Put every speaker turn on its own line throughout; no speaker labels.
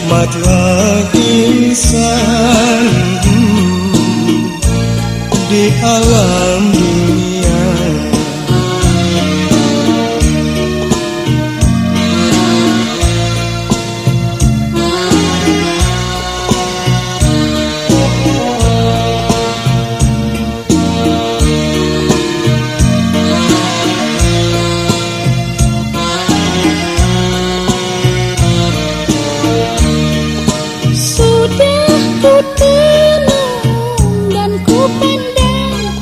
nikmatlah insan di alam dunia.
Ku tenang dan ku pandang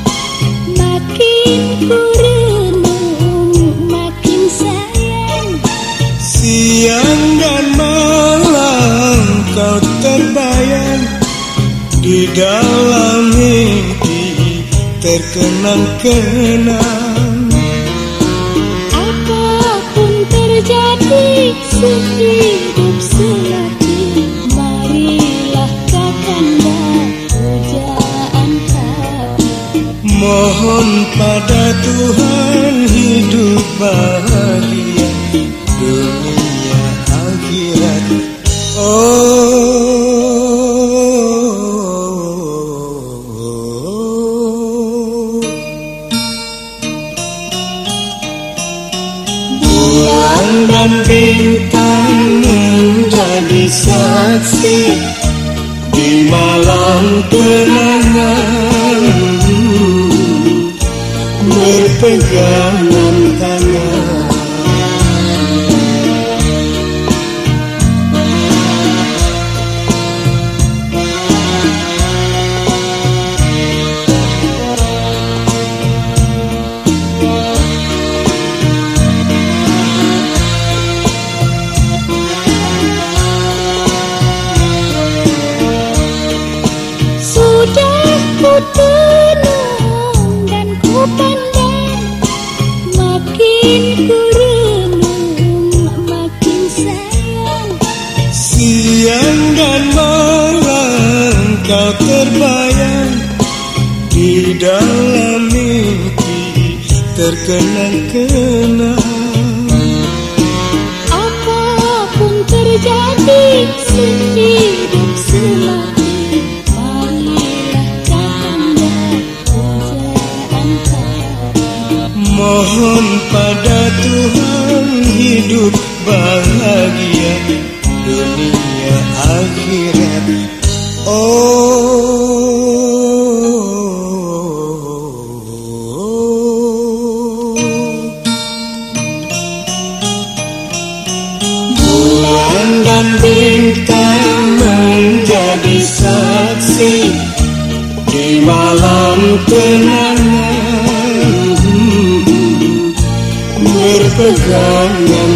Makin ku renung makin sayang
Siang dan malam kau terbayang Di dalam mimpi terkenang-kenang.
Apa pun terjadi sendiri
Mohon pada Tuhan hidup bahagia dunia akhirat. Oh Bulan dan bintang menjadi saksi di malam kenangan berpegangan tangan
Sudah
dalam mimpi terkenang-kenang
Apa pun terjadi sehidup semati
Mohon pada Tuhan hidup bahagia dunia akhirat. Oh bintang menjadi saksi di malam kenangan. Berpegangan